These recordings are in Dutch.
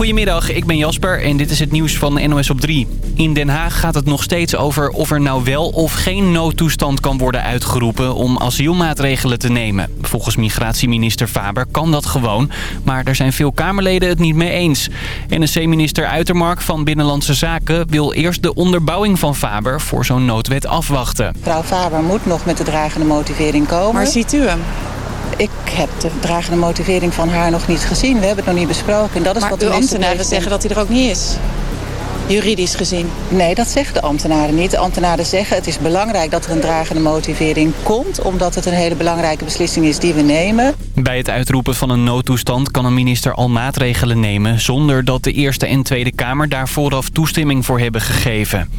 Goedemiddag, ik ben Jasper en dit is het nieuws van NOS op 3. In Den Haag gaat het nog steeds over of er nou wel of geen noodtoestand kan worden uitgeroepen om asielmaatregelen te nemen. Volgens migratieminister Faber kan dat gewoon, maar er zijn veel Kamerleden het niet mee eens. NSC-minister Uitermark van Binnenlandse Zaken wil eerst de onderbouwing van Faber voor zo'n noodwet afwachten. Mevrouw Faber moet nog met de dragende motivering komen. Maar ziet u hem? Ik heb de dragende motivering van haar nog niet gezien. We hebben het nog niet besproken. En dat is Maar wat de ambtenaren zeggen dat hij er ook niet is. Juridisch gezien. Nee, dat zeggen de ambtenaren niet. De ambtenaren zeggen het is belangrijk dat er een dragende motivering komt... omdat het een hele belangrijke beslissing is die we nemen. Bij het uitroepen van een noodtoestand kan een minister al maatregelen nemen... zonder dat de Eerste en Tweede Kamer daar vooraf toestemming voor hebben gegeven.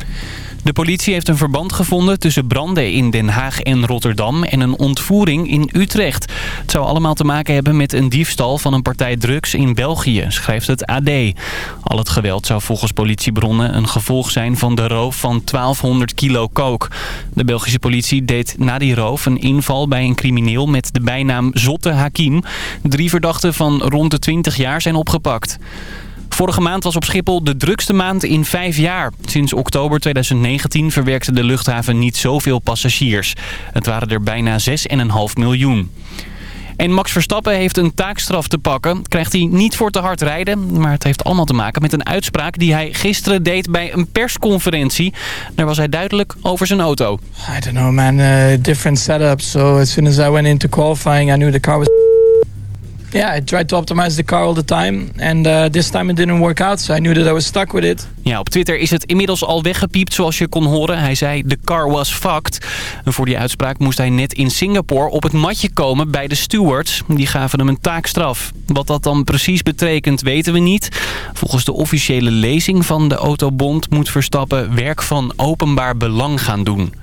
De politie heeft een verband gevonden tussen branden in Den Haag en Rotterdam... en een ontvoering in Utrecht. Het zou allemaal te maken hebben met een diefstal van een partij drugs in België, schrijft het AD. Al het geweld zou volgens politiebronnen een gevolg zijn van de roof van 1200 kilo kook. De Belgische politie deed na die roof een inval bij een crimineel met de bijnaam Zotte Hakim. Drie verdachten van rond de 20 jaar zijn opgepakt. Vorige maand was op Schiphol de drukste maand in vijf jaar. Sinds oktober 2019 verwerkte de luchthaven niet zoveel passagiers. Het waren er bijna 6,5 miljoen. En Max Verstappen heeft een taakstraf te pakken. Krijgt hij niet voor te hard rijden. Maar het heeft allemaal te maken met een uitspraak die hij gisteren deed bij een persconferentie. Daar was hij duidelijk over zijn auto. I don't know, man. Uh, different setup. So as soon as I went into qualifying, I knew the car was. Yeah, I tried to optimize the car all the time, and uh, this time it didn't work out. So I knew that I was stuck with it. Ja, op Twitter is het inmiddels al weggepiept zoals je kon horen. Hij zei, the car was fucked. En voor die uitspraak moest hij net in Singapore op het matje komen bij de stewards. Die gaven hem een taakstraf. Wat dat dan precies betekent weten we niet. Volgens de officiële lezing van de Autobond moet Verstappen werk van openbaar belang gaan doen.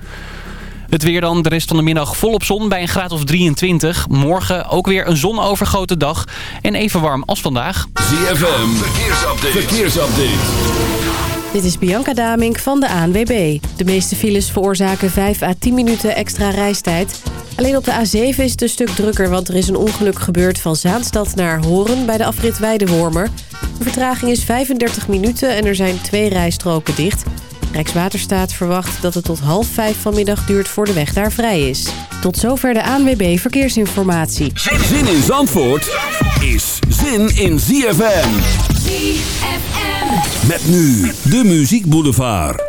Het weer dan, de rest van de middag volop zon bij een graad of 23. Morgen ook weer een zonovergoten dag en even warm als vandaag. ZFM, verkeersupdate. verkeersupdate. Dit is Bianca Damink van de ANWB. De meeste files veroorzaken 5 à 10 minuten extra reistijd. Alleen op de A7 is het een stuk drukker, want er is een ongeluk gebeurd van Zaanstad naar Horen bij de afrit Weidewormer. De vertraging is 35 minuten en er zijn twee rijstroken dicht. Rijkswaterstaat verwacht dat het tot half vijf vanmiddag duurt voor de weg daar vrij is. Tot zover de ANWB Verkeersinformatie. Zin in Zandvoort is zin in ZFM. ZFM. Met nu de Muziek Boulevard.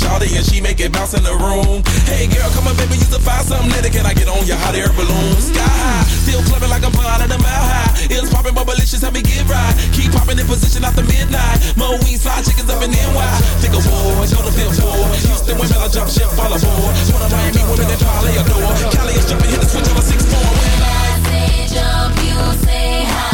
shawty and she make it bounce in the room. Hey girl, come on baby, use the fire, something it. Can I get on your hot air balloon? Sky high, still clubbing like I'm blind at a mile high. It's popping, but malicious, help me get right. Keep popping in position after midnight. Moe side chickens up in NY. Think of war, go to feel war. Houston women, I jump ship, fall aboard. One of Miami women that probably adore. Cali is jumping, hit the switch on a six four. When I say jump, you say high.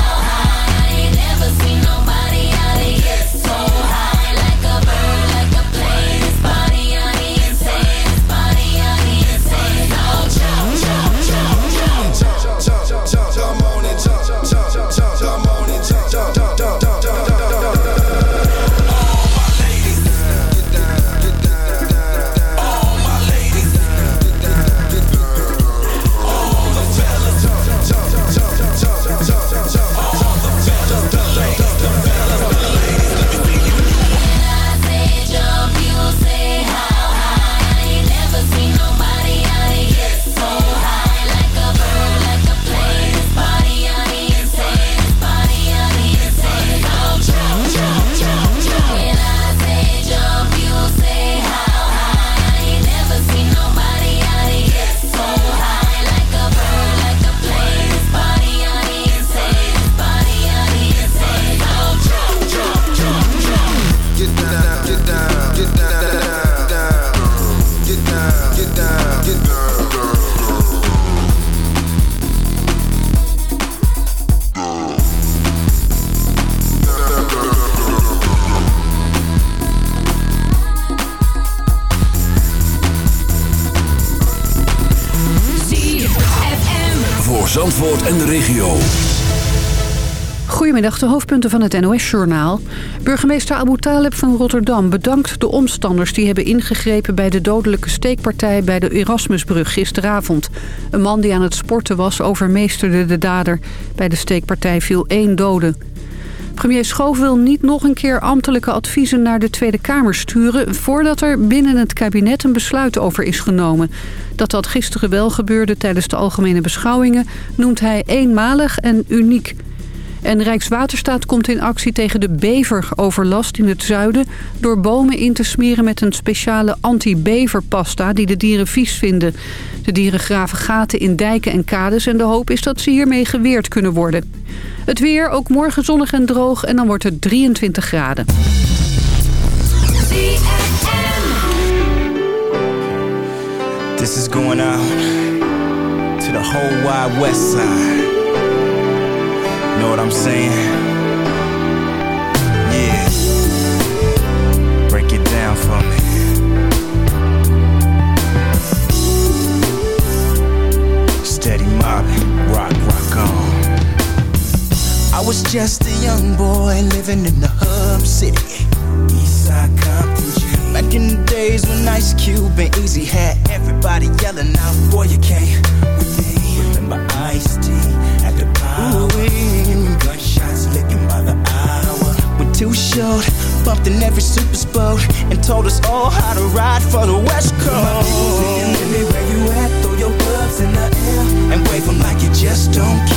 Zandvoort en de regio. Goedemiddag, de hoofdpunten van het NOS-journaal. Burgemeester Abu Taleb van Rotterdam bedankt de omstanders... die hebben ingegrepen bij de dodelijke steekpartij bij de Erasmusbrug gisteravond. Een man die aan het sporten was overmeesterde de dader. Bij de steekpartij viel één dode. Premier Schoof wil niet nog een keer ambtelijke adviezen naar de Tweede Kamer sturen... voordat er binnen het kabinet een besluit over is genomen. Dat dat gisteren wel gebeurde tijdens de algemene beschouwingen... noemt hij eenmalig en uniek. En Rijkswaterstaat komt in actie tegen de beveroverlast in het zuiden... door bomen in te smeren met een speciale anti-beverpasta die de dieren vies vinden. De dieren graven gaten in dijken en kades en de hoop is dat ze hiermee geweerd kunnen worden. Het weer, ook morgen zonnig en droog en dan wordt het 23 graden. This is going out to the whole wide west side. Know what I'm saying? Was just a young boy living in the hub city. Eastside Compton. Back in the days when Ice Cube and Easy had everybody yelling out, Boy, you can't with me. Remember Ice T at the power. Gunshots licking by the hour. We're too short, bumped in every super boat, and told us all how to ride for the West Coast. Baby, where you at? Throw your gloves in the air and wave them like you just don't care.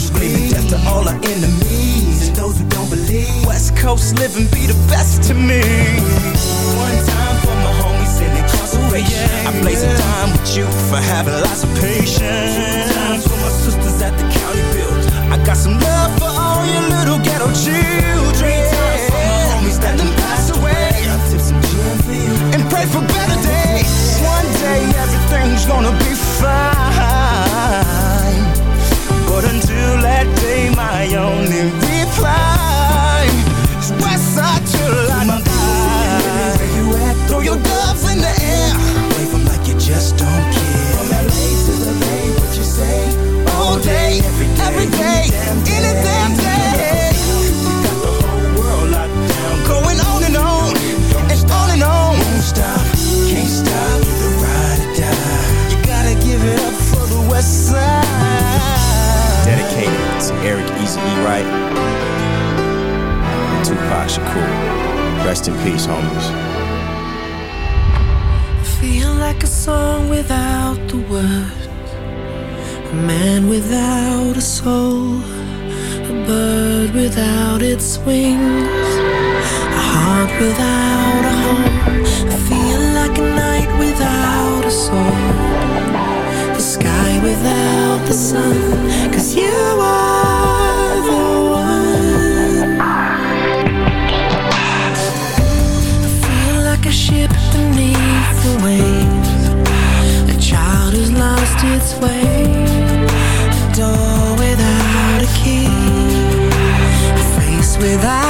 Screaming death to all our enemies and those who don't believe. West Coast living be the best to me. One time for my homies in incarceration. I blaze a time with you for having lots of patience. Two times for my sisters at the county build. I got some love for all your little ghetto children. Three times for my homies that done passed away. I tip some gin for you and pray for better days. One day everything's gonna be fine. Until that day, my only reply is Westside till I die. Where you at? Throw your gloves in the air. Wave 'em like you just don't care. From LA to the Bay, what you say? All day, every day, every day, any damn day. We got the whole world locked down, going on and on, and on and on. Won't stop, can't stop, the ride or die. You gotta give it up for the West Side. Easy E. Wright and Tupac Shakur. Rest in peace, homies. Feel like a song without the words, a man without a soul, a bird without its wings, a heart without a home. I feel like a night without a soul, the sky without the sun. Cause you are without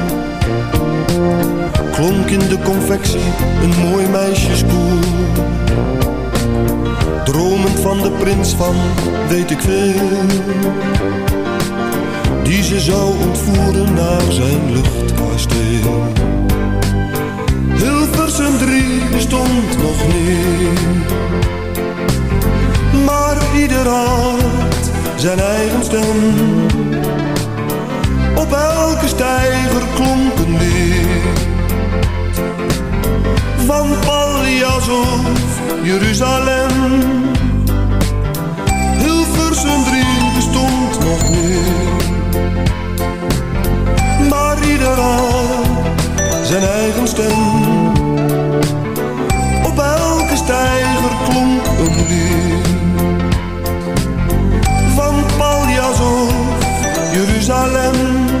Klonk in de confectie een mooi meisjeskoel. Dromend van de prins van weet ik veel Die ze zou ontvoeren naar zijn luchtkasteel. Hilversum 3 bestond nog niet Maar ieder had zijn eigen stem. Op elke steiger klonk een lied Van Paljas of Jeruzalem. Hilversum 3 bestond nog niet Maar ieder had zijn eigen stem. Op elke steiger klonk een lied Van Paljas of Jeruzalem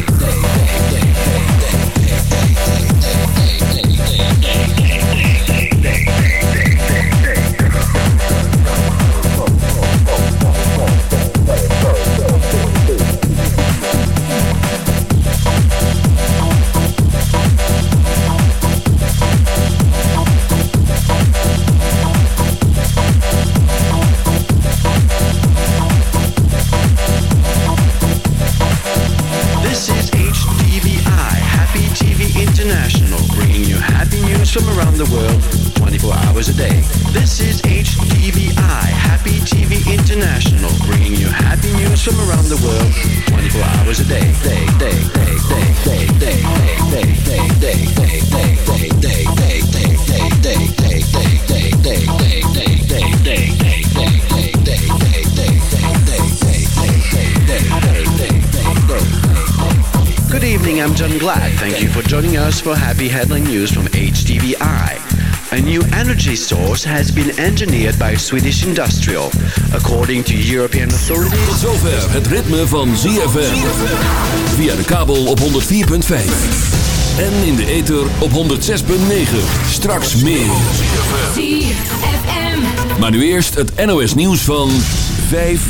for joining us for Happy Headline News from HTVI. A new energy source has been engineered by Swedish Industrial. According to European authorities... Tot zover het ritme van ZFM. Via de kabel op 104.5. En in de ether op 106.9. Straks meer. Maar nu eerst het NOS nieuws van 5